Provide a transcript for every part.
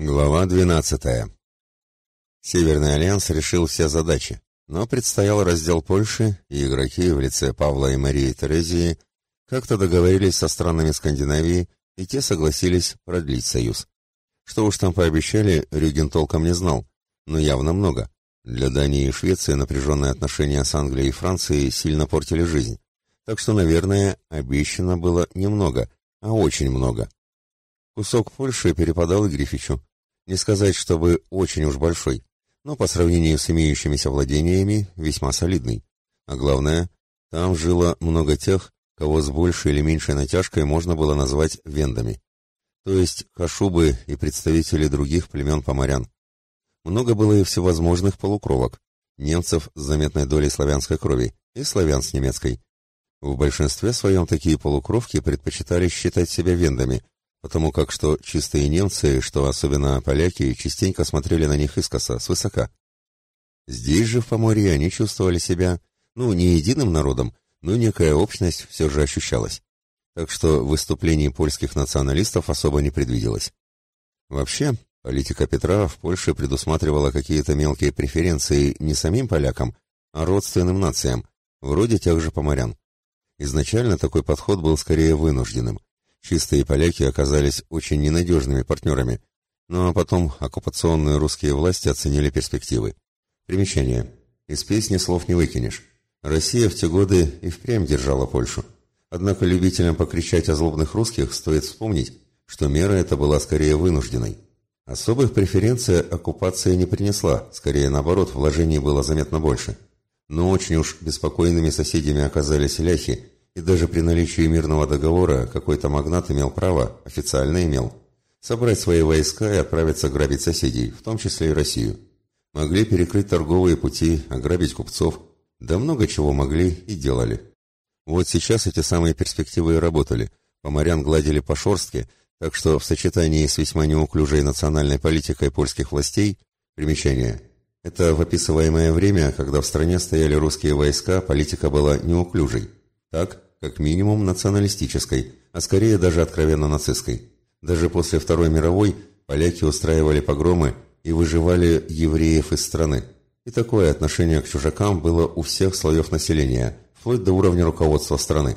Глава 12. Северный альянс решил все задачи, но предстоял раздел Польши, и игроки в лице Павла и Марии Терезии как-то договорились со странами Скандинавии, и те согласились продлить союз. Что уж там пообещали, Рюген толком не знал, но явно много. Для Дании и Швеции напряженные отношения с Англией и Францией сильно портили жизнь. Так что, наверное, обещано было немного, а очень много. Кусок Польши перепадал и Грифичу. Не сказать, чтобы очень уж большой, но по сравнению с имеющимися владениями весьма солидный. А главное, там жило много тех, кого с большей или меньшей натяжкой можно было назвать вендами. То есть кашубы и представители других племен поморян. Много было и всевозможных полукровок, немцев с заметной долей славянской крови и славян с немецкой. В большинстве своем такие полукровки предпочитали считать себя вендами – потому как что чистые немцы, что особенно поляки, частенько смотрели на них искоса, свысока. Здесь же, в Поморье, они чувствовали себя, ну, не единым народом, но некая общность все же ощущалась. Так что выступлений польских националистов особо не предвиделось. Вообще, политика Петра в Польше предусматривала какие-то мелкие преференции не самим полякам, а родственным нациям, вроде тех же поморян. Изначально такой подход был скорее вынужденным. Чистые поляки оказались очень ненадежными партнерами, но потом оккупационные русские власти оценили перспективы. Примечание. Из песни слов не выкинешь. Россия в те годы и впрямь держала Польшу. Однако любителям покричать о злобных русских стоит вспомнить, что мера эта была скорее вынужденной. Особых преференций оккупация не принесла, скорее наоборот, вложений было заметно больше. Но очень уж беспокойными соседями оказались ляхи, и даже при наличии мирного договора какой-то магнат имел право, официально имел, собрать свои войска и отправиться грабить соседей, в том числе и Россию. Могли перекрыть торговые пути, ограбить купцов, да много чего могли и делали. Вот сейчас эти самые перспективы и работали. Поморян гладили по шорстке, так что в сочетании с весьма неуклюжей национальной политикой польских властей, примечание, это в описываемое время, когда в стране стояли русские войска, политика была неуклюжей. Так, как минимум националистической, а скорее даже откровенно нацистской. Даже после Второй мировой поляки устраивали погромы и выживали евреев из страны. И такое отношение к чужакам было у всех слоев населения, вплоть до уровня руководства страны.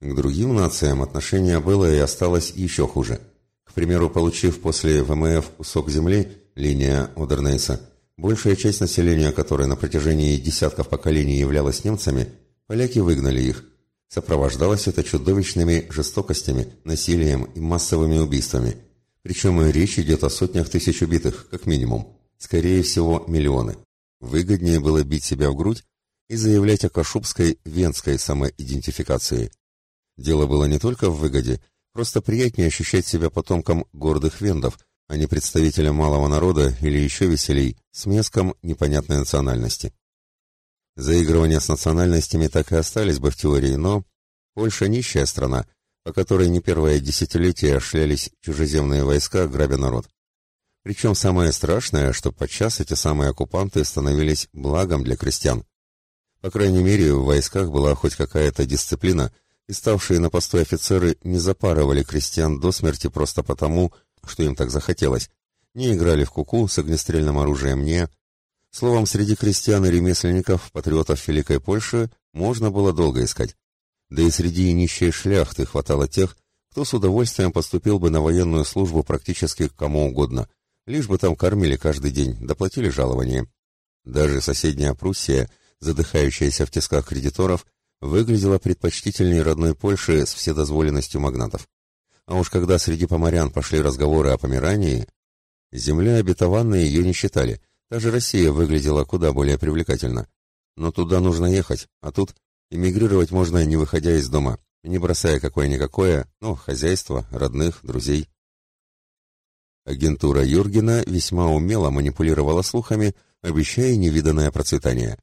К другим нациям отношение было и осталось еще хуже. К примеру, получив после ВМФ кусок земли, линия Одернейса, большая часть населения которой на протяжении десятков поколений являлась немцами, поляки выгнали их, Сопровождалось это чудовищными жестокостями, насилием и массовыми убийствами. Причем и речь идет о сотнях тысяч убитых, как минимум. Скорее всего, миллионы. Выгоднее было бить себя в грудь и заявлять о кашубской венской самоидентификации. Дело было не только в выгоде, просто приятнее ощущать себя потомком гордых вендов, а не представителем малого народа или еще веселей, с меском непонятной национальности. Заигрывания с национальностями так и остались бы в теории, но Польша нищая страна, по которой не первое десятилетие шлялись чужеземные войска, грабя народ. Причем самое страшное, что подчас эти самые оккупанты становились благом для крестьян. По крайней мере, в войсках была хоть какая-то дисциплина, и ставшие на посту офицеры не запарывали крестьян до смерти просто потому, что им так захотелось, не играли в куку -ку с огнестрельным оружием, не Словом, среди крестьян и ремесленников, патриотов Великой Польши, можно было долго искать. Да и среди нищей шляхты хватало тех, кто с удовольствием поступил бы на военную службу практически кому угодно, лишь бы там кормили каждый день, доплатили жалование. Даже соседняя Пруссия, задыхающаяся в тисках кредиторов, выглядела предпочтительнее родной Польши с вседозволенностью магнатов. А уж когда среди поморян пошли разговоры о Померании, земля обетованной ее не считали – даже Россия выглядела куда более привлекательно. Но туда нужно ехать, а тут эмигрировать можно, не выходя из дома, не бросая какое-никакое, ну, хозяйство, родных, друзей. Агентура Юргена весьма умело манипулировала слухами, обещая невиданное процветание.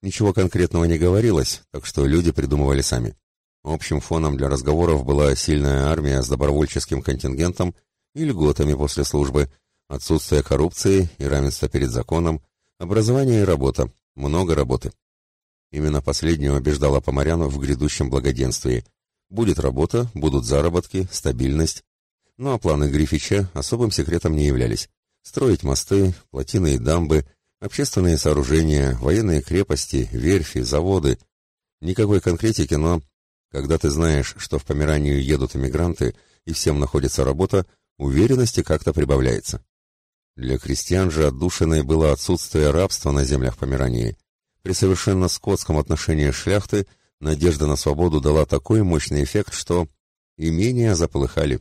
Ничего конкретного не говорилось, так что люди придумывали сами. Общим фоном для разговоров была сильная армия с добровольческим контингентом и льготами после службы – Отсутствие коррупции и равенства перед законом, образование и работа, много работы. Именно последнее убеждало Поморяну в грядущем благоденствии. Будет работа, будут заработки, стабильность. Ну а планы Грифича особым секретом не являлись. Строить мосты, плотины и дамбы, общественные сооружения, военные крепости, верфи, заводы. Никакой конкретики, но когда ты знаешь, что в Померанию едут эмигранты и всем находится работа, уверенности как-то прибавляется. Для крестьян же отдушиной было отсутствие рабства на землях Померании. При совершенно скотском отношении шляхты надежда на свободу дала такой мощный эффект, что имения заполыхали.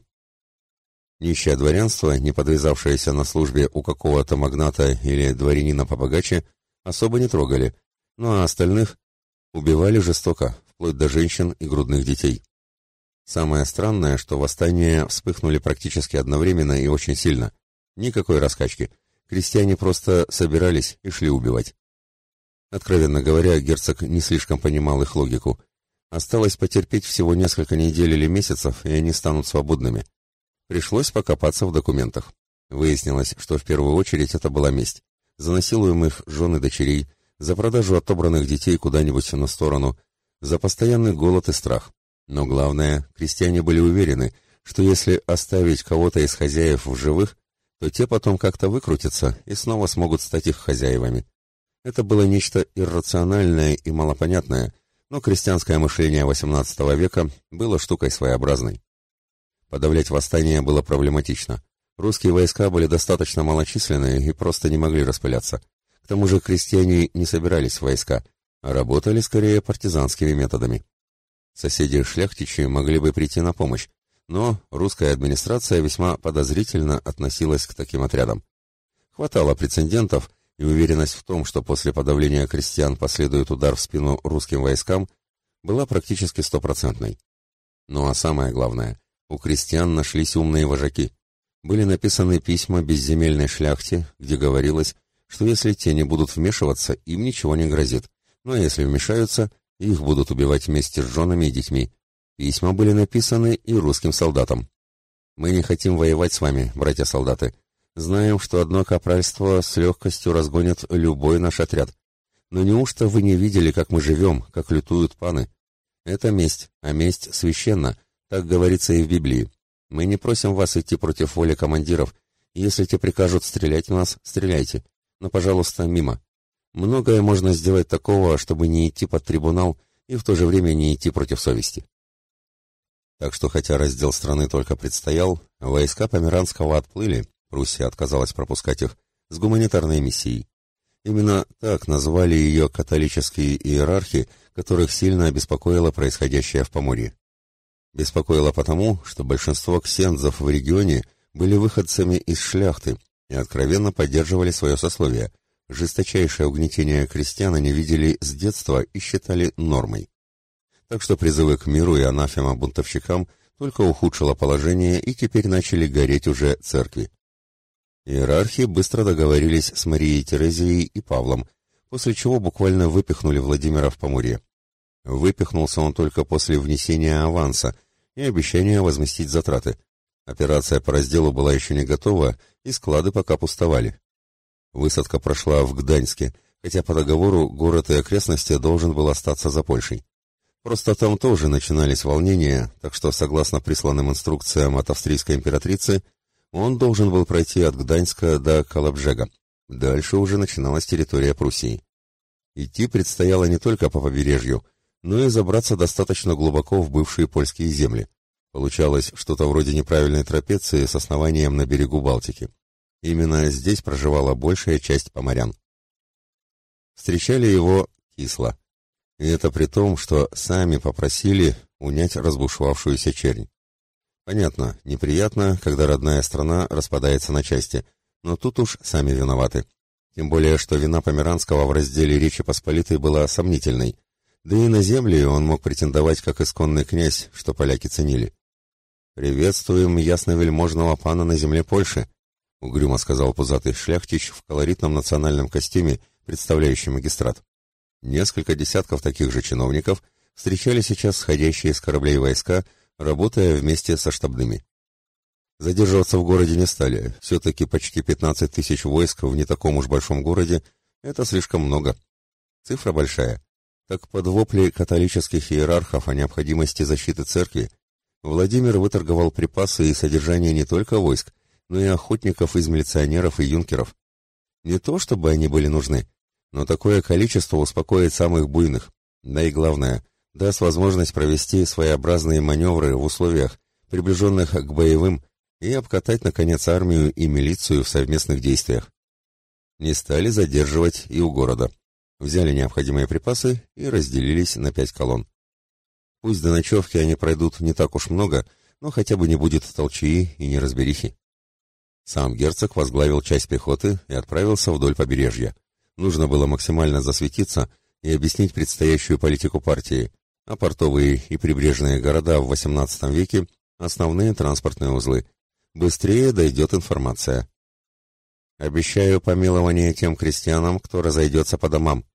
Нищее дворянство, не подвязавшееся на службе у какого-то магната или дворянина побогаче, особо не трогали, ну а остальных убивали жестоко, вплоть до женщин и грудных детей. Самое странное, что восстания вспыхнули практически одновременно и очень сильно. Никакой раскачки. Крестьяне просто собирались и шли убивать. Откровенно говоря, герцог не слишком понимал их логику. Осталось потерпеть всего несколько недель или месяцев, и они станут свободными. Пришлось покопаться в документах. Выяснилось, что в первую очередь это была месть. За насилуемых жен и дочерей, за продажу отобранных детей куда-нибудь на сторону, за постоянный голод и страх. Но главное, крестьяне были уверены, что если оставить кого-то из хозяев в живых, то те потом как-то выкрутятся и снова смогут стать их хозяевами. Это было нечто иррациональное и малопонятное, но крестьянское мышление XVIII века было штукой своеобразной. Подавлять восстание было проблематично. Русские войска были достаточно малочисленные и просто не могли распыляться. К тому же крестьяне не собирались в войска, а работали скорее партизанскими методами. Соседи шляхтичи могли бы прийти на помощь, но русская администрация весьма подозрительно относилась к таким отрядам. Хватало прецедентов, и уверенность в том, что после подавления крестьян последует удар в спину русским войскам, была практически стопроцентной. Ну а самое главное, у крестьян нашлись умные вожаки. Были написаны письма безземельной шляхте, где говорилось, что если те не будут вмешиваться, им ничего не грозит, но если вмешаются, их будут убивать вместе с женами и детьми. Письма были написаны и русским солдатам. «Мы не хотим воевать с вами, братья-солдаты. Знаем, что одно капральство с легкостью разгонит любой наш отряд. Но неужто вы не видели, как мы живем, как лютуют паны? Это месть, а месть священна, так говорится и в Библии. Мы не просим вас идти против воли командиров. Если те прикажут стрелять в нас, стреляйте. Но, пожалуйста, мимо. Многое можно сделать такого, чтобы не идти под трибунал и в то же время не идти против совести. Так что, хотя раздел страны только предстоял, войска Померанского отплыли, Пруссия отказалась пропускать их, с гуманитарной миссией. Именно так назвали ее католические иерархи, которых сильно обеспокоило происходящее в Поморье. Беспокоило потому, что большинство ксензов в регионе были выходцами из шляхты и откровенно поддерживали свое сословие. Жесточайшее угнетение крестьян они видели с детства и считали нормой. Так что призывы к миру и анафема бунтовщикам только ухудшило положение и теперь начали гореть уже церкви. Иерархи быстро договорились с Марией Терезией и Павлом, после чего буквально выпихнули Владимира в Поморье. Выпихнулся он только после внесения аванса, и обещание возместить затраты. Операция по разделу была еще не готова, и склады пока пустовали. Высадка прошла в Гданьске, хотя по договору город и окрестности должен был остаться за Польшей. Просто там тоже начинались волнения, так что, согласно присланным инструкциям от австрийской императрицы, он должен был пройти от Гданьска до Калабжега. Дальше уже начиналась территория Пруссии. Идти предстояло не только по побережью, но и забраться достаточно глубоко в бывшие польские земли. Получалось что-то вроде неправильной трапеции с основанием на берегу Балтики. Именно здесь проживала большая часть поморян. Встречали его кисло. И это при том, что сами попросили унять разбушевавшуюся чернь. Понятно, неприятно, когда родная страна распадается на части, но тут уж сами виноваты. Тем более, что вина Померанского в разделе Речи Посполитой была сомнительной, да и на земли он мог претендовать как исконный князь, что поляки ценили. «Приветствуем ясновельможного пана на земле Польши», — угрюмо сказал пузатый шляхтич в колоритном национальном костюме, представляющий магистрат. Несколько десятков таких же чиновников встречали сейчас сходящие с кораблей войска, работая вместе со штабными. Задерживаться в городе не стали, все-таки почти 15 тысяч войск в не таком уж большом городе — это слишком много. Цифра большая, так под вопли католических иерархов о необходимости защиты церкви Владимир выторговал припасы и содержание не только войск, но и охотников из милиционеров и юнкеров. Не то чтобы они были нужны, но такое количество успокоит самых буйных. Да и главное, даст возможность провести своеобразные маневры в условиях, приближенных к боевым, и обкатать, наконец, армию и милицию в совместных действиях. Не стали задерживать и у города. Взяли необходимые припасы и разделились на пять колонн. Пусть до ночевки они пройдут не так уж много, но хотя бы не будет толчии и неразберихи. Сам герцог возглавил часть пехоты и отправился вдоль побережья. Нужно было максимально засветиться и объяснить предстоящую политику партии, а портовые и прибрежные города в XVIII веке – основные транспортные узлы. Быстрее дойдет информация. Обещаю помилование тем крестьянам, кто разойдется по домам.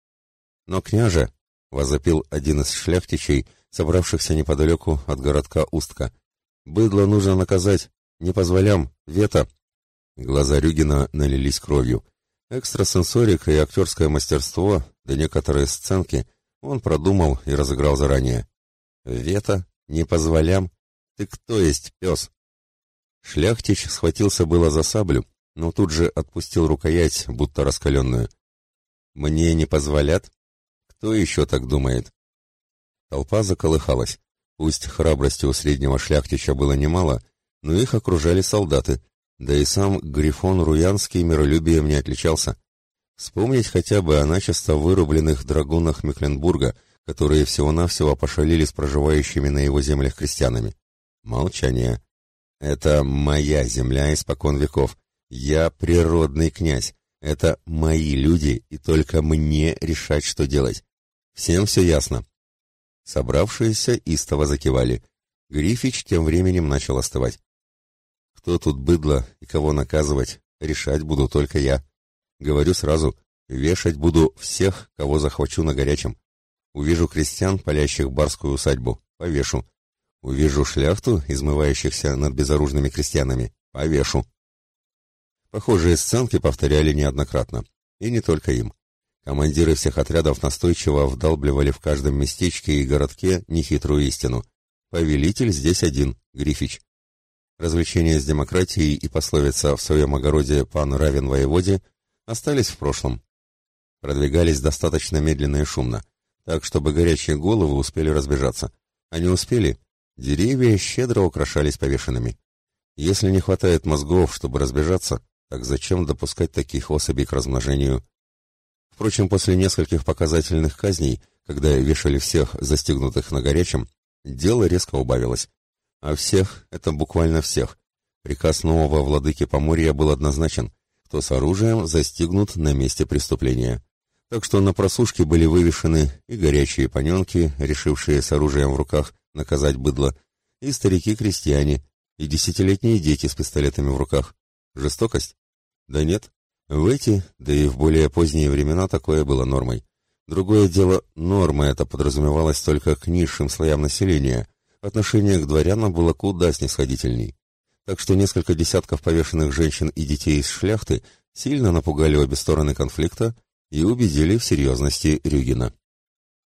Но, княже, — возопил один из шляхтичей, собравшихся неподалеку от городка Устка, — быдло нужно наказать, не позволям, вето. Глаза Рюгина налились кровью. Экстрасенсорика и актерское мастерство, да некоторые сценки, он продумал и разыграл заранее. «Вето? Не позволям? Ты кто есть, пес?» Шляхтич схватился было за саблю, но тут же отпустил рукоять, будто раскаленную. «Мне не позволят? Кто еще так думает?» Толпа заколыхалась. Пусть храбрости у среднего шляхтича было немало, но их окружали солдаты, да и сам Грифон Руянский миролюбием не отличался. Вспомнить хотя бы о начисто вырубленных драгунах Мекленбурга, которые всего-навсего пошалили с проживающими на его землях крестьянами. Молчание. Это моя земля испокон веков. Я природный князь. Это мои люди, и только мне решать, что делать. Всем все ясно. Собравшиеся истово закивали. Грифич тем временем начал остывать. Кто тут быдло и кого наказывать, решать буду только я. Говорю сразу, вешать буду всех, кого захвачу на горячем. Увижу крестьян, палящих барскую усадьбу, повешу. Увижу шляхту, измывающихся над безоружными крестьянами, повешу. Похожие сценки повторяли неоднократно. И не только им. Командиры всех отрядов настойчиво вдалбливали в каждом местечке и городке нехитрую истину. Повелитель здесь один, Грифич. Развлечения с демократией и пословица «в своем огороде пан равен воеводе» остались в прошлом. Продвигались достаточно медленно и шумно, так чтобы горячие головы успели разбежаться. Они успели. Деревья щедро украшались повешенными. Если не хватает мозгов, чтобы разбежаться, так зачем допускать таких особей к размножению? Впрочем, после нескольких показательных казней, когда вешали всех застегнутых на горячем, дело резко убавилось. А всех — это буквально всех. Приказ нового владыки Поморья был однозначен. Кто с оружием, застигнут на месте преступления. Так что на просушке были вывешены и горячие паненки, решившие с оружием в руках наказать быдло, и старики-крестьяне, и десятилетние дети с пистолетами в руках. Жестокость? Да нет. В эти, да и в более поздние времена такое было нормой. Другое дело, норма это подразумевалась только к низшим слоям населения, отношение к дворянам было куда снисходительней. Так что несколько десятков повешенных женщин и детей из шляхты сильно напугали обе стороны конфликта и убедили в серьезности Рюгина.